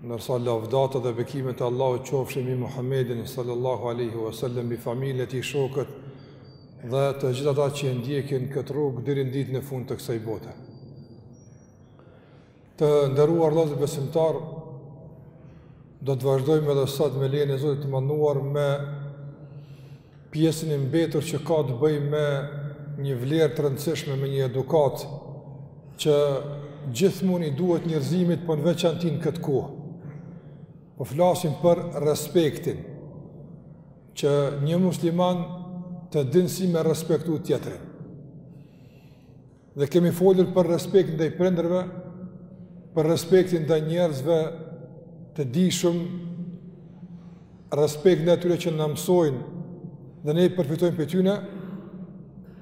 Ndërsa lavdatat dhe bekimet e Allahut qofshin mbi Muhammedin sallallahu alaihi wasallam, mbi familjen e tij, shokët dhe të gjithë ata që e ndjekin këtë rrugë deri në ditën e fundit të kësaj bote. Të nderuar vëllezër besimtarë, do të vazhdojmë edhe sot me lejen e Zotit të madhëruar me pjesën e mbetur që ka të bëjë me një vlerë të rëndësishme, me një edukatë që gjithmonë i duhet njerëzimit por në veçanti në këtë kohë. Po flasim për respektin që një musliman të dijë si me e respektu tjetrin. Dhe kemi folur për respektin ndaj prindërve, për respektin ndaj njerëzve të dijshëm, respektin ndaj atyre që na mësojnë dhe ne përfitojmë prej tyre.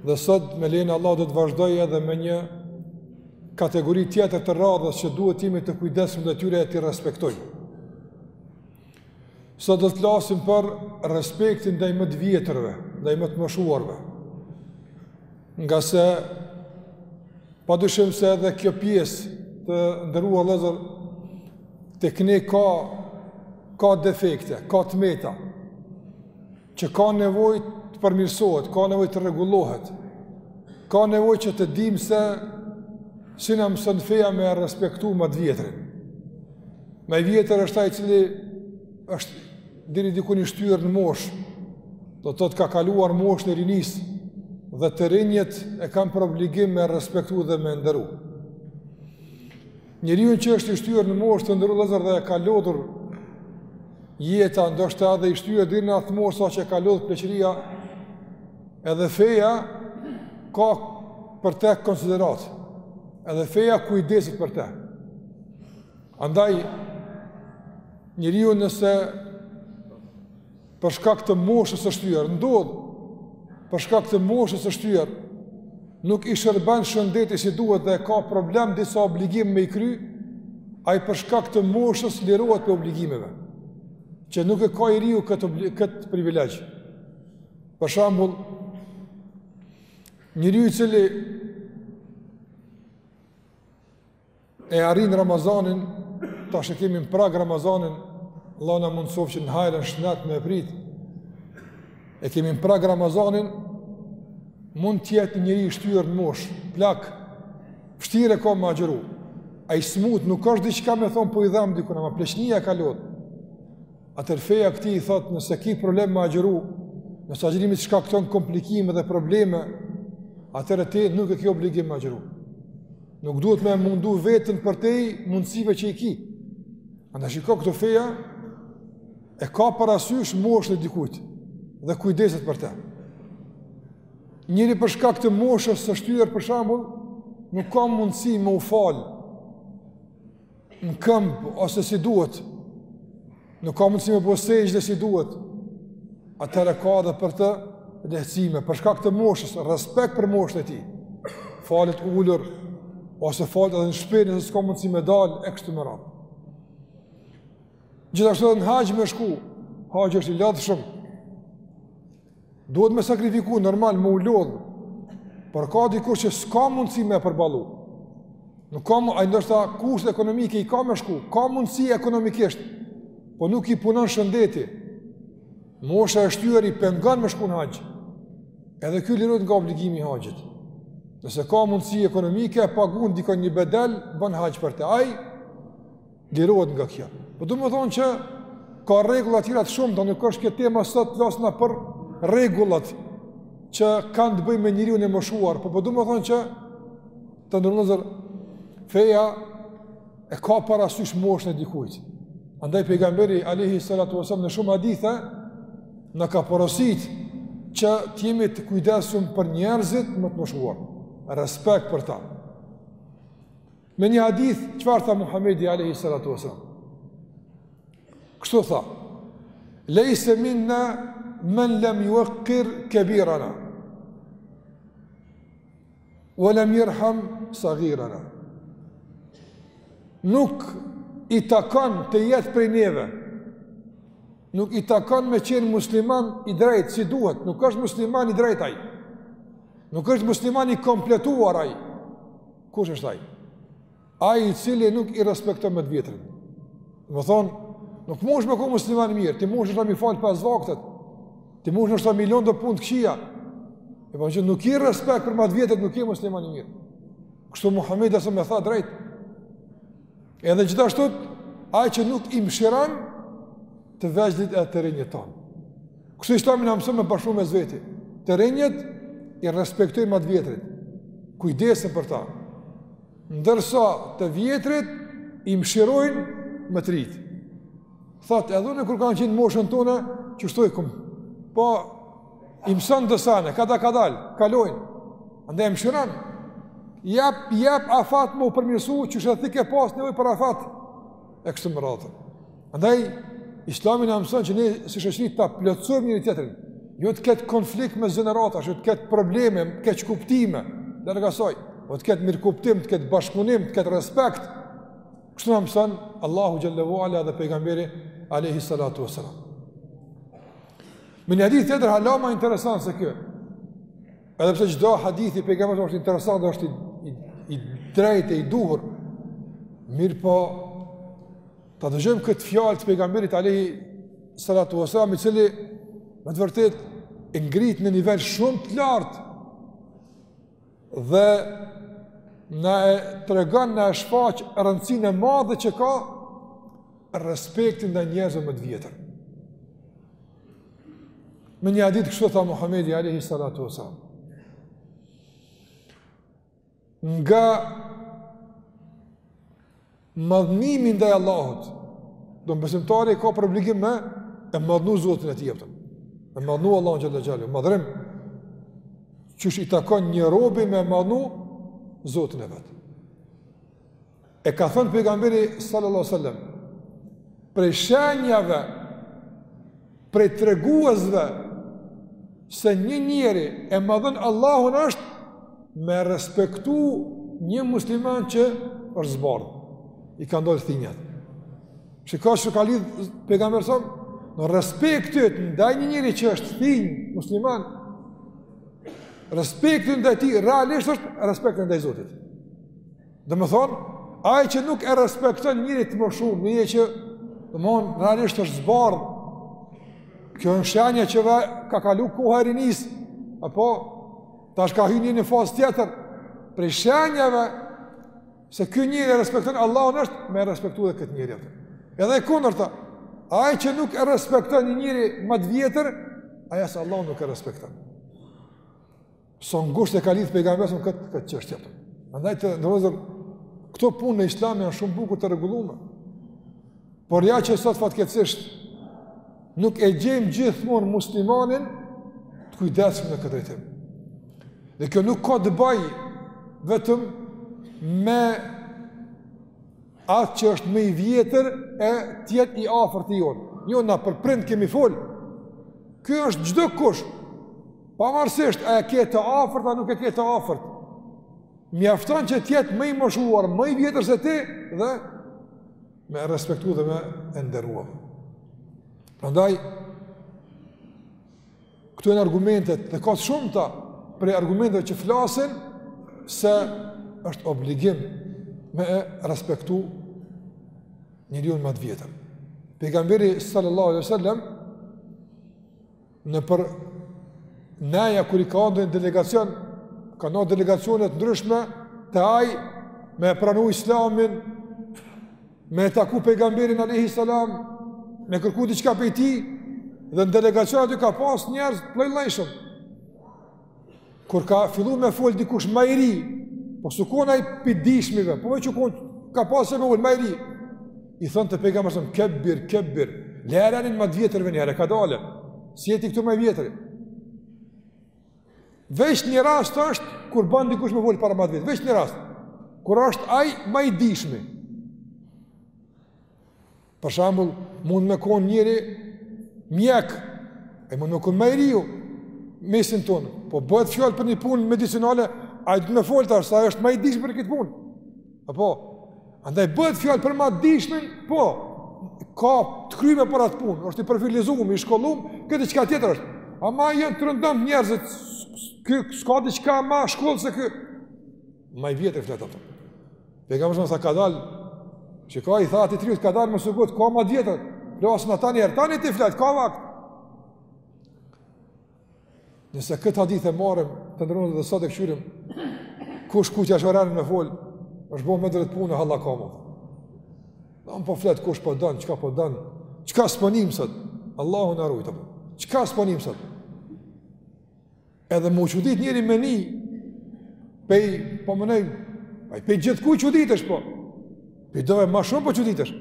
Dhe sot me lejen e Allahut do të vazhdojmë edhe me një kategori tjetër të radhës që duhet të jemi të kujdesshëm ndaj tyre e t'i respektojmë. Sot do të flasim për respektin ndaj më të vjetërve, ndaj më të moshuarve. Ngase pa dyshim se edhe kjo pjesë të nderuar vëllezër tek ne ka, ka defekte, ka të meta. që ka nevojë të përmirësohet, ka nevojë të rregullohet. Ka nevojë që të dimë se si na mëson feja me e respektu më të vjetrin. Më i vjetër është ai i cili është deri diku i shtyrë në moshë. Do të thotë ka kaluar moshën e rinisë dhe të rinjët e kanë për obligim me e respektu dhe me e nderu. Njeriu që është i shtyrë në moshë të nderuar vëllezër dhe e ka lodhur jeta, ndoshta edhe i shtyrë deri në atë moshë saqë e ka lodhur pleqëria, edhe feja ka për te konsideratë, edhe feja kujdeset për te. Andaj, njeriu nëse për shkak të moshës së shtyer, ndodh për shkak të moshës së shtyer, nuk i shërben shëndeti si duhet dhe e ka problem disa obligime me i kry, ai për shkak të moshës lirohet prej obligimeve, që nuk e ka i riu këtë, këtë privilegj. Për shembull, njeriu i cili E arrin Ramazanin, tash e kemi në prag Ramazanin, Allahu na mundësoftë që në hajr e në shnet me e prit, e kemi në prag Ramazanin, mund të jetë njeri i shtyrë në moshë, plak, vështirë e ka me agjëru, ai i smut nuk është diqka me thonë, po i dhamb dikun, ama pleqnia e ka lodh, atëherë feja këtij i thotë, nëse ki problem me agjëru, nëse agjërimi t'shkakton komplikime dhe probleme, atëherë ti nuk e ki obligim me agjëru. Nuk duhet me mundu veten përtej mundësive që i ki. Andaj shiko këto feja, e ka parasysh moshën e dikujt dhe kujdeset për te. Njëri për shkak të moshës së shtyër për shambull, nuk ka mundësi me u falë në këmbë, ose si duhet, nuk ka mundësi me bo sexhde si duhet, atëherë ka dhe për të lehtësime, për shkak të moshës, respekt për moshën e tij, falet ulur, ose falet edhe në shpi, nëse s'ka mundësi me dalë, e kështu me radhë. Gjithashtu edhe në haxh me shku, haxhi është i lodhshëm, Duhet me sakrifiku, normal, me u lodhë, por ka dikush që s'ka mundësi me e përballu. Nuk ka mundësi, ai ndoshta kushte ekonomike i ka me shku, ka mundësi ekonomikisht, po nuk i punon shëndeti. Mosha e shtyër e pengon me shku në haxh, edhe ky lirohet nga obligimi i haxhit. Nëse ka mundësi ekonomike, e pagun dikon një bedel, bën haxh për te, ai, Lirohet nga kjo. Po domethënë që ka rregulla të tjera të shumta, nuk është kjo tema sot flasim për rregullat që kanë të bëjnë me njeriun e moshuar, po po domethënë që të nderuar feja e ka parasysh moshën e dikujt. Andaj pejgamberi alayhi salatu wasallam në shumë hadithe na ka porosit që të jemi të kujdesshëm për njerëzit në të moshuar. Respekt për ta. Në një hadith, çfarë tha Muhammedi alayhi salatu wasallam? Kështu tha, lejse minna men lem juvekkir kebirana, ve lem jerham sagirana. Nuk i takon të jetë prej neve, Nuk i takon me qenë musliman i drejtë si duhet, nuk është musliman i drejtë ai. Nuk është musliman i kompletuar ai. Kush është ai? Ai i cili nuk e respekton më të vjetrin. Domethënë, nuk mund të jesh musliman i mirë, ti mun me i fal pesë vaktet. Ti mund të shtosh milion të punë të këqija. E po që nuk ke respekt për më të vjetrit, nuk je musliman i mirë. Kështu Muhamedi sa më tha drejt. Edhe gjithashtu ai që nuk i mëshiron të vegjlit e të rinjtë tanë. Kështu islami na mëson me bashku mes veti. Të rinjtë i respektojnë ma të vjetrit. Kujdesen për ta. Ndërsa të vjetrit i mëshirojnë më të rinjtë. Thotë edhe unë kur kam qenë n' moshën tuaj, qeshtu e kam. Po, I mëson se kadal kadal kalojnë. Andaj e mëshiron. Jep, jep afat me u përmirësu, qysh ti ke pas nevojë për afat. E kështu me radhë. Andaj, islami na mëson që ne si shoqëri ta plotësojmë njëri-tjetrin. Jo të ketë konflikt me gjenerata, jo të ketë probleme, keqkuptime dhe kësisoj, po të ketë mirëkuptim, të ketë bashkëpunim, të ketë respekt. Kështu na mëson Allahu Xhelle ue Ala dhe pejgamberi, Alejhi Salatu Veselam. Me një hadith tjetër hala ma interesant se kjo. Edhe pse çdo hadith i pejgamberit është interesant, është i i, i drejtë i duhur. Mirëpo ta dëgjojmë këtë fjalë të pejgamberit alayhi salatu wasallam, i cili me të vërtetë e ngrit në nivel shumë të lartë Dhe na e tregon na e shfaq rëndësinë e madhe që ka respekti ndaj njerëzve më të vjetër. Me një hadith kështu tha Muhamedi alayhi salatu wasallam. Nga Madhnimi ndaj Allahut. Domethënë besimtari ka për obligim me e madhnu Zotin e tij, apo me madhnu Allahun Xhelle Xhelaluhu. Madhërim, qysh i takon një robi me madhnu Zotin e vet. E ka thënë pejgamberi sallallahu sallam, prej shenjave Prej treguesve se një njeri e madhnon Allahun është me respektu një musliman që është zbardhë, i kanë dalë thinjat. Që ka që ka lidhë pejgamberi alayhi salam respektin ndaj një njeri që është thinjë musliman, respekti ndaj tij realisht është respekti ndaj Zotit. Domethënë, ai që nuk e respekton njeri të moshum, njeri që, domethënë, realisht është zbardhë, kjo është shenja që i ka kalu koha e rinisë, apo, tash ka hy në një fazë tjetër, prej shenjave, se ky njeri e respekton Allahun është me respektu dhe këtë njeri atë. Edhe e kundërta, ai që nuk e respekton një njeri më të vjetër, ai as Allahun nuk e respekton. Sa ngushtë e ka lidhë pejgamberi këtë këtë këtë çështje. Andaj të nderuar këto punë në Islam janë shumë bukur të rregullume. Por ja që sot fatkeqësisht nuk e gjejmë gjithmonë muslimanin të kujdesshëm në këtë drejtim. Dhe kjo nuk ka të bëjë vetëm me atë që është më i vjetër e të jetë i afërt i jonë. Jo, na për prind kemi fol. Ky është çdokush Pavarësisht a e ke të afërt a nuk e ke të afërt, mjafton që të jetë më i moshuar, më i vjetër se ti dhe me e respektu dhe me e nderuar. Prandaj këto janë argumentet, dhe ka shumë prej argumenteve që flasin se është obligim me e respektu një njeri më të vjetër. Pejgamberi sallallahu alaihi sallam Nëpër neja kur i ka ardhur një delegacion, ka ardh delegacione të ndryshme te ai me e pranu islamin, me e taku pejgamberin alejhi selam, me kërku diçka prej tij, dhe në delegacione aty ka pas njerëz të llojllojshëm. Kur ka fillu me folë dikush ma i ri, po s'u kon ai pi t'dishmive, po me që konë ka pasë e me ullë, ma i ri, i thonte Pejgamberi, kebbir, kebbir, lere ma të vjetërve njëherë, kadale, si jet këtu ma i vjetri. Veç një rast është, kur bën dikush me folë para ma të vjetrit, veç një rast, kur është ai ma i dishmi. Për shembull, mund me kon njeri mjek, e mund me kon më i riu n'mesin ton. Po bëhet fjalë për një punë medicinale, ai do me fol tash, ai është më i dishëm për këtë punë. Apo, andaj bëhet fjalë për më të dishmin, po ka të kryme për atë punë, është i profilizum, i shkollum, kjo diçka tjetër është. Ama janë të rëndom njerëzit, ky s'ka diçka më shkollë se ky. Ma i vjetër fletë ato. Dhe ka përshënë sa ka dalë, që ka i tha ati triut, ka dalë më së ka ma djetër. Dhe asë në tani erë, tani ti fletë, ka vakë. Nëse këtë hadith e marëm, të ndërënë dhe sot e këshyrim, kush ku që është me folë, është bo me dhe të punë, halla ka ma. Dhe më po fletë, kush po dënë, qka po dënë, qka së pënimë sëtë, Allahu në arrujtë, qka së pënimë sëtë. Edhe m'u çudit njeri me ni, pej, po menoj, aj pej gjithkuj çuditesh, po, pej dove ma shumë po çuditesh,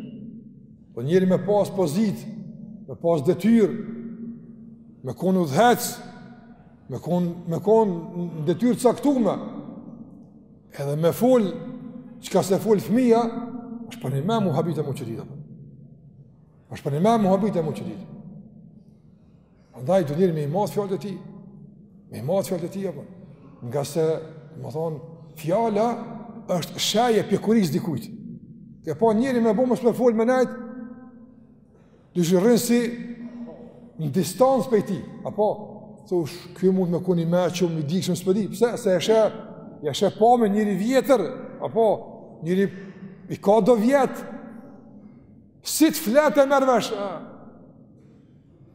po njeri me pas pozit, me pas detyr, me konë udhëheqës, me konë, me konë në detyr të caktume, edhe me fol, çka s'e fol fëmija, është për m'u habit e m'u çudit, është për m'u habit e m'u çudit, Andaj do njeri me i mat fjalët e tij. Me i mat fjalët e tij apo. Ngase, me thon, fjala është shej e pjekurisë dikujt. Ke pa njeri me bëmë së me folë me nejt, dhe rrin si në distancë pej tij, apo, thush, kjo mund me kon më i dishëm s'pe di, pse, se e sheh, e sheh po ma njeri vjetër, apo, njeri i ka do vjetë, si të flet e merr vesh,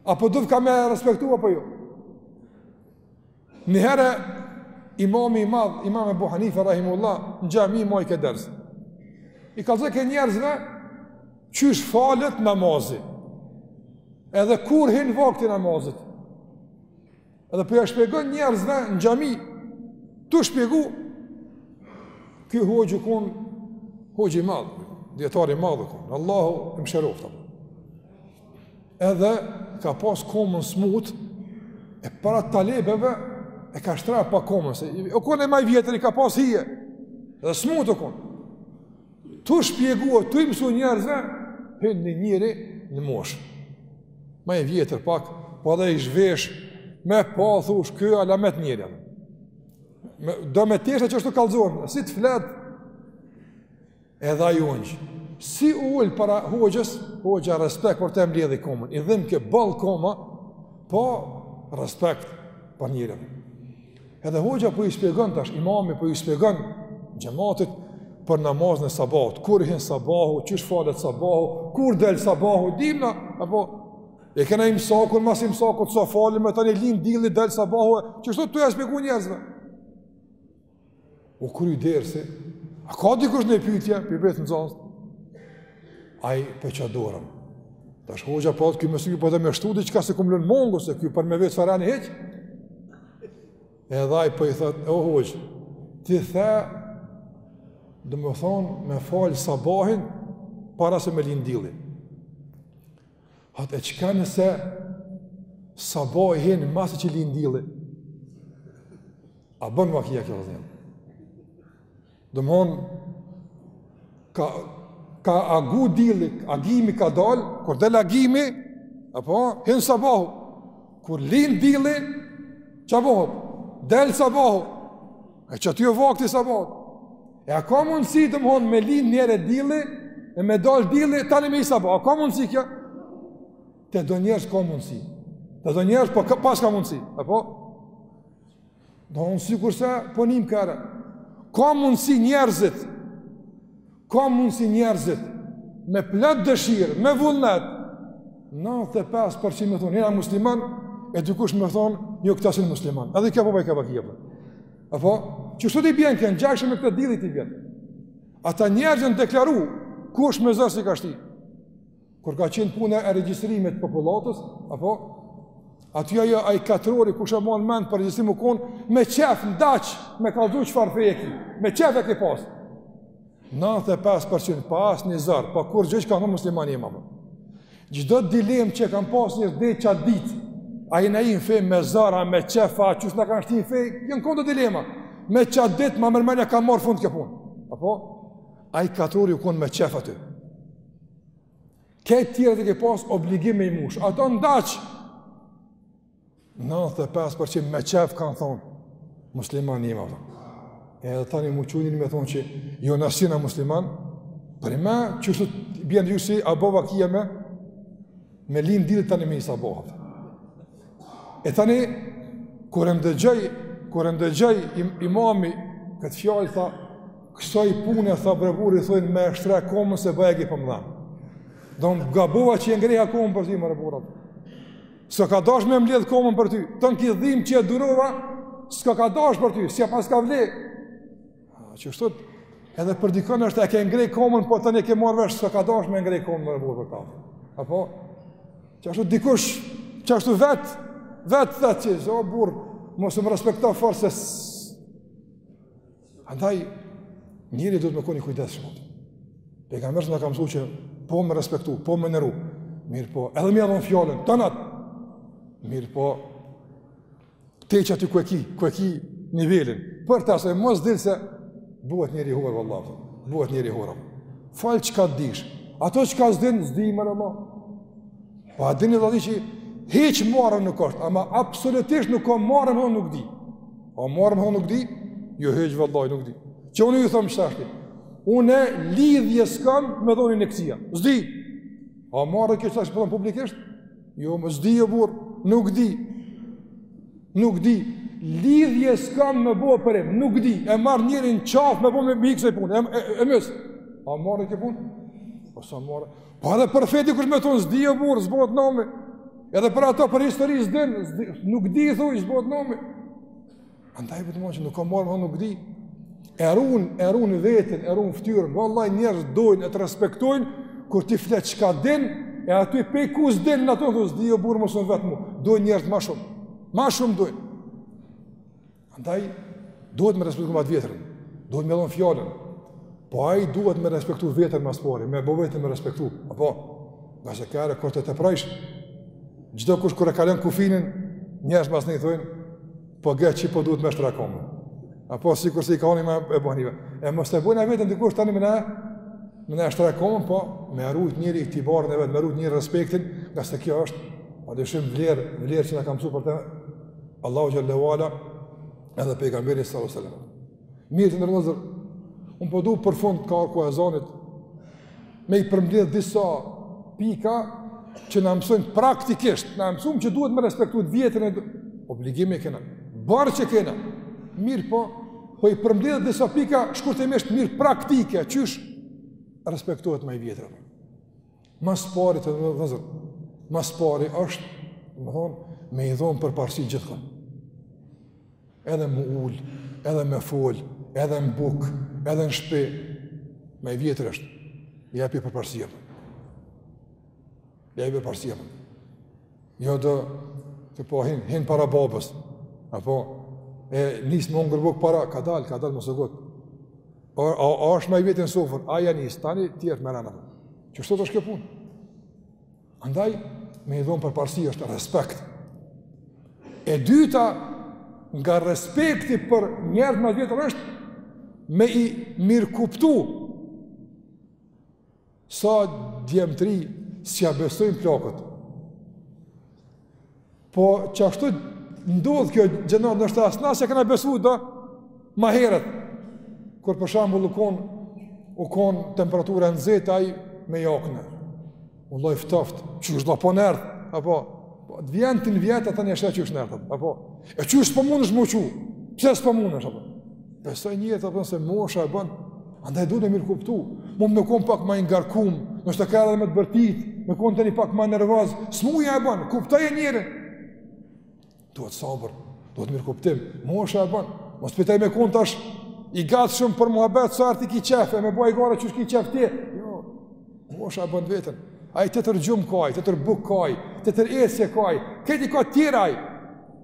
Apo do kam me respektu apo jo? Njëherë imami i madh, Imam Abu Hanife rahimullah, në xhami majke ders. I kallzojke njerëzve qysh falet namazi. Edhe kur hin vakti i namazit. Edhe po ja shpjegon njerëzve në xhami, tu shpjegu ky hoxhë u kon hoxhë i madh, dijetar i madh u kon. Allahu e mëshiroftë. Edhe ka pas komën smut e para talebeve e ka shtri pak komën se u kon e ma i vjetër i ka pas hije. Edhe smut u kon. Tu shpjegu, tu i mësu njerëzve, hyn një njeri në moshë. Ma i vjetër pak, po edhe i veshun, me pa, thush ky alamet njeri. Me do tesha qashtu kallzon, si flet, edhe ai unget. Si u ul para hoxhës, hoxha respekt për të mbledhi komën, i dhimke boll koma, po respekt për njeri. Edhe hoxha po i shpjegon tash, imami po i shpjegon xhamatit për namazin e sabahut, kur hyn sabahu, qysh falet sabahu, kur del sabahu, dimna apo e kena imsakun, mas imsakut sa falim e tani lind dilli del sabahu, qeshtu tu ja shpjegu njerëzve. U kry dersi, a ka dikush në pytja, për betë në zonës? A i për që dorëm. Ta shko gja për atë, këj mësë një për dhe me shtu, dhe që ka se këmë lënë mongu, se këj për me vetë farani heqë. E dha i për po i thëtë, o hoqë, ti the, dhe më thonë, me falë sabahin, para se me lindilin. Po e çka nëse sabahu hin masi që lin dilli? A bon vaki kjo dhe domethonë, ka, ka agu dilli, agimi ka dal, kur del agimi, apo, hin sabahu. Kur lin dilli, ça bohet? Del sabahu. E qaty o vakti i sabahut. E a ka mundësi domethonë me lin njëherë dilli, e me dal dilli, tani me hi sabahu. A ka mundësi kjo? Te do njerëz ka mundësi. Te do njerëz po pas ka mundësi. Apo? Domethonë sikurse po nijmë qe. Ka mundësi njerëzit Ka mundësi njerëzit me plot dëshirë, me vullnet, 95 përqind me thonë, jena musliman, e dikush me thonë, jo këta s'jon musliman, edhe kjo po ban vaki, kjo po ban vaki. Apo, qeshtu i bjen, ngjajshëm me këtë dillit i bjen. Ata njerëz jon deklaru, kush me zërë s'i ka shti. Kur ka qenë puna e regjistrimit të popullatës, apo aty ajo ai katrori kush e mban mend për regjistrim u kon me qef ndaç, me kallzu çfarë fe ki, me qef e ke pas. 95% pa asnjë zor, pa kurgjë ka thënë musliman jam. Çdo dilemë që kanë pas deri çat ditë, a jena hi n'fe me zor a me qef a, qysh na kanë shti n'fe, janë kon do dilema. Me çat ditë ma merr menja ka marr fund kjo punë. Apo ai katrori u kon me qef aty. Këto tjerat i ke pas obligim me i mush. Ato ndaç, 95% me qef kanë thonë, musliman jam. E edhe tani m'u çu ni me thonë që jo na s'jena musliman, përnime qashtu të bjenë ju si abova kje me, me linë dilë tani me isa bohat. E tani, kur e ndëgjoj, kur e ndëgjoj im, imami këtë fjalë, tha, kësaj pune, tha bre burri, thojnë me e shtri komën se bajagi po m'dhem. Domethonë gabova që e ngreha komën për ty, bre burrë. S'koka dash me mbledh komën për ty, tonë këtë dhimë që e durova, s'koka dash për ty, s'ja paska vlejt. Qashtu edhe për dikon është e ke ngreh komën, po tani e ke marrë vesh, s'koka dash me e ngreh komën bre burrë për ta. Apo? Qashtu dikush, qashtu vetë, vetë t'thotë, o burrë, mos më respekto fort se Andaj, njeri duhet me kon i kujdesshëm. Dhe ka mërës në kam thënë që po me respektu, po me neru, mirëpo, edhe me ia dhon fjalën, tonat, mirëpo, Te qaty ku e ki, ku e ki nivelin, përtej asaj mos dil se bohet njeri hor, vallahi, bohet njeri hor. Fol çka dish, ato çka s'din, s'di më në ma. Po a dini dhe që hiç marre nuk është, ama absolutisht nuk ka marre me thon nuk di. A marre me thon nuk di? Jo hiç vallahi nuk di. Qe unë ju thom qetash, unë lidhje s'kam me thon në mjekësi, s'di. A marre kjo qetash pe thom po publikisht? Jo, më s'di jo burrë, nuk di. Nuk di. Lidhje s'kam me bo operim, nuk di. E marr njerin në qafë me bo ni ksoj pune, e, e, e mys. A marre kjo punë? Po s'o marre. Po edhe për fe dikush me thonë, s'di jo burrë, s'bohet nami. Edhe për ato, për histori, s'din, nuk di, thuj, s'bohet nami. Andaj po thom që nuk ka marre me thon nuk di. E run, e run vetin, e run fytyrën. Vallahi njerëz t'dojnë e të respektojnë kur ti flet çka din e aty te ku s'din në ato thu s'di jo burrë mos më vet mu. T'dojnë njerëz më shumë. Më shumë t'dojnë. Andaj duhet me respektu ma t'vjetrin. Duhet me dhon fjalën. Po ai duhet me respektu veten më s'pari, me bo veten me respektu. Apo, nga se ka rekord të të prajsh, çdokush kur e kalon kufinin, njerëz masnej i thujnë, Po qe që po duhet me shtra komën. Apo sikur se i kanë me e bo. E mos e bojna veten dikush tani me na me na shtra komën, po me rujt njeri itibarin e vet, me rujt njeri respektin, ngase kjo është pa dyshim vler, vler që na ka msu për të Allahu xhelle ue ala edhe pejgamberi sallallahu alaihi wasallam. Mirë të nderum vllezër, unë po du për fund ka ardh koha e ezanit, me i përmbledh disa pika që na mësojnë praktikisht, na mësum që duhet me respektu të vjetrin, obligim e kena, barrë që kena, mirëpo, po i përmbledh disa pika shkurtimisht mirë praktike, qysh respektohet ma i vjetri. Ma së pari të nderum vllezër, ma së pari është, me thonë, me i dhonë përparësi gjithkun. Edhe me ulë, edhe me folë, edhe në bukë, edhe në shpi, ma i vjetër është, jepi përparësi apo. Jepi përparësi apo. Jo do po hin, hin para babës. Apo e nis me ngrën bukë para, kadal, kadal mos u ngut. O, o, o është ma i vjetri n'sofër, ai ja nis tani tjerët me rend. Qështu është kjo punë. Andaj me i dhon përparësi është respekt. E dyta nga respekti për njerëz ma t'vjetër është me i mirëkuptu Sa djem të ri s'ja besojnë plakut. Po qashtu ndodh kjo gjë ndoshta as na s'e kena besu do ma herët. Kur për shembull u kon u kon temperatura e nxehtë ai me jakne. U lloj ftoft, qysh po nërdh, apo po të vjen ti në vjet atëherë e sheh qysh nërdh, apo e qysh s'po mundesh me u çu. Pse s'po mundesh apo? Besoj njerit, apo, se mosha e bën, andaj duhet me mirëkuptu, mun me kon pak ma i ngarkum, më është të kërë edhe me të bërtit, me kon tani pak ma nervoz, smuja e bën, kuptoje njerin. Duhet sabër, duhet mirëkuptim, mosha e bën, mos e prit ai me kon qashtu, i gatshëm për muhabet, sa herë ti ki qefë, e me bo hajgare qysh ki qefë ti, jo, mosha e bën t'veten, ai tjetër gjumë ka ai, tjetër bukë ka ai, tjetër ecje ka ai, krejt i ka tjera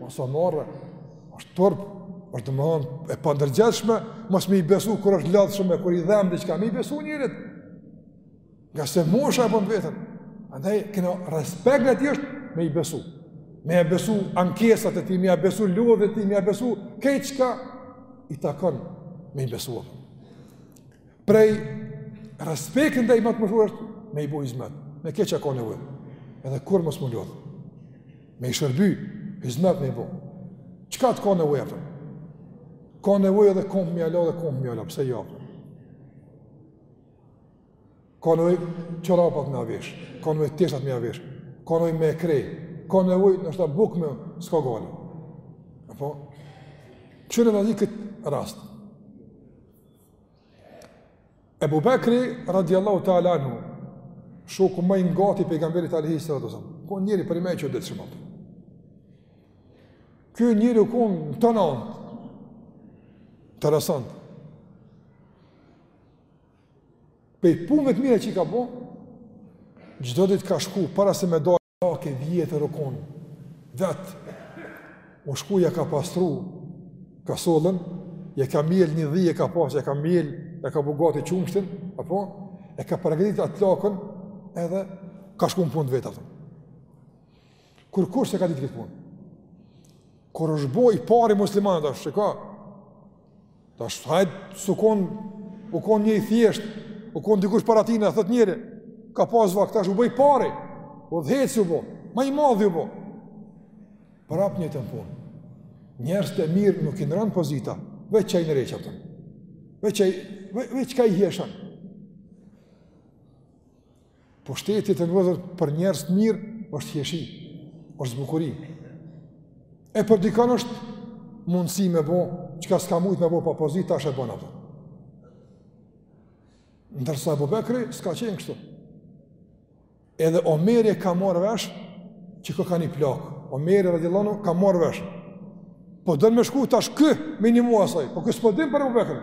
Mos o marre, është turp, është me thonë e pandërgjegjshme, mos me i besu kur është lodhë shumë e kur i dhem diçka me i besu njerit. Ngase mosha e bën t'veten. Andaj, kena respekt ndaj tij është me i besu. Me i besu ankesat e tij, me i besu lodhjet e tij, me i besu krejt qka i takon me i besu. Prej respektit ndaj ma të moshumit është me i bo hizmet, me krejt çka ka nevojë. Edhe kurrë mos me u lodhë. Me i shërby, hizmet me i bo. Çka të ka nevojë, apo? Ka nevojë edhe kombt me ja la, edhe kombt me ja la, pse jo, apo? Ka nevojë çorapat me ja vesh, ka nevojë teshat me ja vesh, ka nevojë me e kreh, ka nevojë nështë bukë me, s'ka gajle. Apo? Që në vazi këtë rast? Ebu Bekri, radiallahu ta'ala anhu, shoku ma i ngati i pejgamberit alejhi salatu selam, ky njeri për i me që dhe të shumë atë. Ky njeri u konë interesant. Pej punëve të mira që i ka bo, çdo ditë ka shku, para se me dojë, Plakë e vjetër u konë, vetë, u shku ja ka pastru kasollen, ja ka mjel, një dhi e ka pasë, ja ka mjel, ja ka bo gati qumështin, apo, e ka përgatit atë plakën, edhe ka shku në punë të vet, apo. Kurkush s'e ka ditë këtë punë. Kur është bo i pari i muslimanëve, tash çka? Tash hajt sa u kon, u kon njeri i thjeshtë, u kon dikush para tina, thot njeri, ka pas vakt, tash u bo i pari. Udhëheqës u bo, ma i madhi u bo. Prap njëjtën punë. Njerëzit e mirë nuk i ndrron pozita, veç çka i ndreq, apo. Veç çka i, veç çka i hijeshon. Pushteti, të nderuar vëllezër, për njerëz të mirë është hijeshi, është zbukurim. E për dikon është mundësi me bo çka s'ka mujtë me bo pa pozitë, tash e bon, apo. Ndërsa Ebu Bekri s'ka qenë kështu. Edhe Omeri e ka marrë vesh që ka ka një plakë. Omeri radiallahu anhu ka marrë vesh. Po don me shku tash ky me i nimu asaj, po ky s'po din për Ebu Bekrin.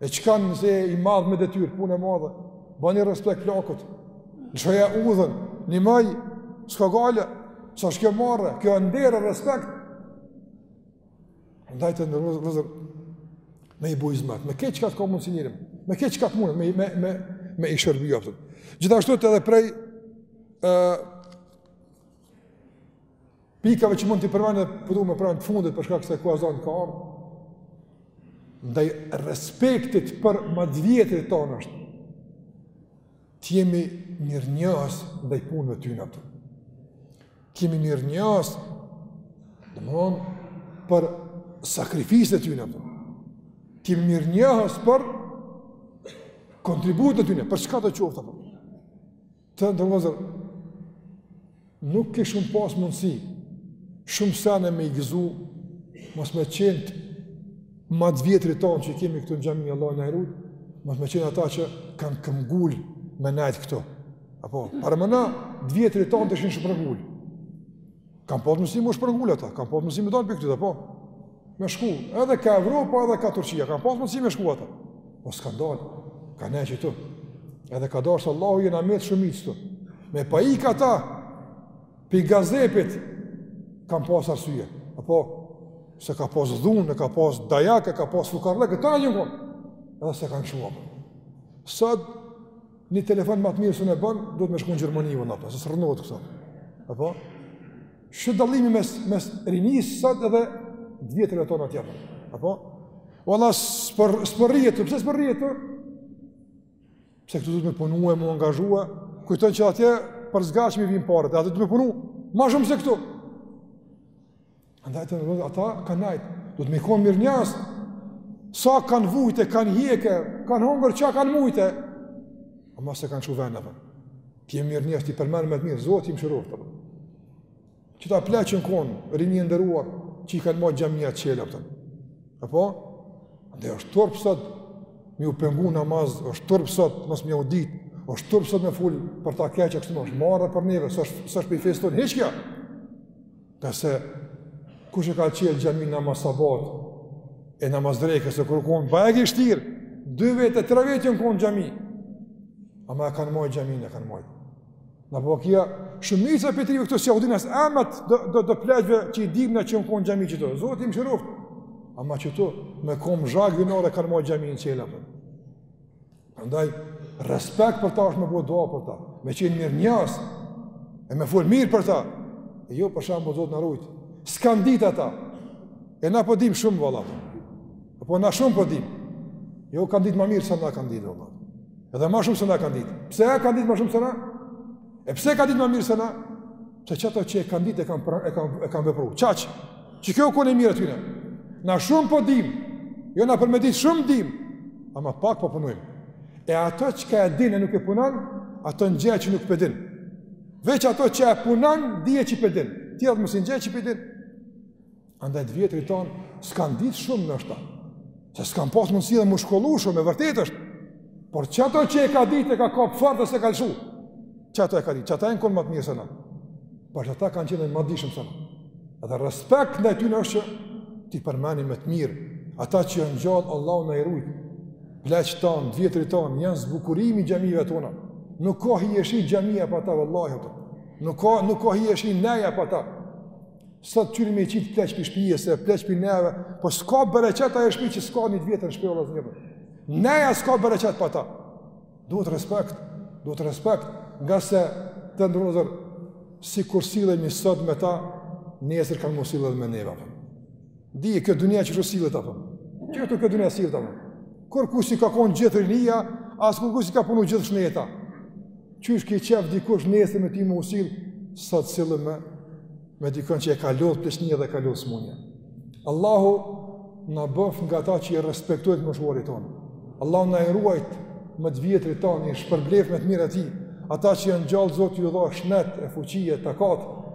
E çka nëse i madh me detyrë, punë e madhe, boni respekt plakut, lshoja udhën, nimoj, s'ka gajle, s'asht kjo marre, kjo e nderë, respekt. Ndaj të nderuar vëllezër, me i bo hizmet, me krejt çka të ka mundësi njeri, me krejt çka të mundet, me, me, me, me i shërby, apo. Gjithashtu edhe prej, e, Pikave që mund t'i përmend edhe po duam të përmend fundit për shkak se ku azan ka ardhur. Ndaj respektit për ma të vjetrit tonë është të jemi mirënjohës ndaj punëve të tyne, apo. Të jemi mirënjohës domethonë për sakrificat e tyne, apo. Të jemi mirënjohës për kontributin e tyne, për çkado qoftë, apo. Të nderuar vëllezër, nuk kishim pas mundësi shumë sene me i gëzu, mos me qenë ma të vjetrit tonë që i kemi këtu në xhami, Allahu na i rujt, mos me qenë ata që kanë këmbëngul me nejtë këtu. Apo, parameno, të vjetrit tonë t'ishin shpërngul. Kanë pas mundësi m'u shpërngul ata, kanë pas mundësi me dal pi këtu po. Me shku, edhe ka Evropa, edhe ka Turqia, kanë pas mundësi me shku ata. Po s'kanë dal. Kanë nejt këtu. Edhe ka dashur Allahu jena me shumicë këtu. Me pas ik ata pi gazepit kanë pas arsye. Apo se ka pas dhunë, ka pas dajak, ka pas fukarallëk, këta janë po. Edhe s'e kanë lëshuar. Sot Një telefon më të mirë s'un e bën, duhet me shku në Gjermani vëlla, po s'rrnohet këtu. Apo? Qe dallimi mes mes rinisë sot edhe të vjetërve tonë atje. Apo? Valla s'po s'po rrihet, pse s'po rrihet? Po? Pse këtu duhet me punu, m'u angazhu, kujton që atje për zgjashmë vijnë paret, atje duhet me punu më shumë se këtu. Andaj të nderuar vëllezër, ata kanë nejtë, duhet me konë mirënjohës, sa kanë vujt, kanë hjek, kanë hongër çka kanë mujt, ama s'e kanë lëshu venin, apo. t'i je mirënjohës, t'i përmend me të mirë, Zoti i mëshiroftë, apo. qeta pleq janë konë, rini e nderuar, që i kanë majt xhamiat çelë, apo. apo, dhe është turp sot me u pengu namazi, është turp sot mos me u ditë, është turp sot me fol për ta keq, kështu më është marre për neve, s'është, është prej fesë tonë, hiç kjo, Se kush e ka çelë xhaminë namaz sabahit e namaz dreke se u konë bajagi shtirë, dy vetë e tre vetë janë konë n'xhami. Ama e kanë majtë xhaminë, e kanë majtë. Në po kia, shumica prej juve këtu s'jau din as emnat do, do, do pleqve që i dim na që janë konë n'xhami qeta, Zoti i mëshiroftë. Ama qeta, me komë zhag vijnë ore e kanë majtë xhaminë çelë, apo. Prandaj respekt për ta është me bë dua për ta, me qenë mirënjohës e me fol mirë për ta. E jo për shembull Zoti na rujt. S'kanë ditë ata. E na po dim shumë valla. Apo na shumë po dim. Jo kanë ditë më mirë se na kanë ditë valla. Edhe më shumë se na kanë ditë. Pse e kanë ditë më shumë se na? E pse kanë ditë më mirë se na? Pse qato që e kanë ditë e kanë, pra, e kanë, e kanë vepru. Qaq, qikjo u konë e mira e tyne. Na shumë po dim, jo na për me ditë shumë dim, ama pak po punojmë. E ato çka e din e nuk e punon, ato ngjeh që nuk p'e din. Veç ato që e punon, dije që p'e din. Tjerat mos i ngjeh që p'e din. Andaj të vjetrit tanë, s'kanë ditë shumë ashtu Se s'kanë pas mundësi edhe me u shkollu shumë, e vërtetë është. Por që ato që e ka ditë e ka kapë fort dhe s'e ka lëshu. Qato e ka ditë, qata janë konë më të mirë se ne. Por që ata kanë qenë më të dijshëm se ne. Edhe respekt ndaj tyne është që t'i përmenim me të mirë. Ata që janë gjallë, Allahu na i rujtë. Pleqtë tanë, të vjetrit tanë, janë zbukurimi i xhamive tona. Nuk ka hijeshi xhamia pa ta, vëllahi, nuk ka, nuk ka hijeshi neja pa ta. Sot kqyrim me i qitë pleqtë pi shpijës e pleqtë pi neve, po s'ka bereqet ajo shpijë që s'ka një të vjetër në shpijë vallahi zë njëpër. Neja s'ka bereqet pa ta. Duhet respekt, duhet respekt, ngase, të nderuar, sikur sillemi sot me ta, nesër kanë me u sillën me neve. Dije kjo dynja qysh si vetë ta thonë. Kjo te kjo dynja si ta thon. Kurkush s'i ka kon gjithë rinia, as kurkush s'i ka punu gjithë shneti. Qysh ke qef dikush nesër me ti me u sill sot sillu me me dikon që e ka lodh pleqnia dhe e ka lodh smunja. Allahu na bëftë nga ata që i respektojnë të moshuarit tonë. Allahu na i ruajtë të vjetrit tonë, i shpërbleftë me të mirat e tij. Ata që janë gjallë Zoti ju dhashtë shnet e fuqi e, takat,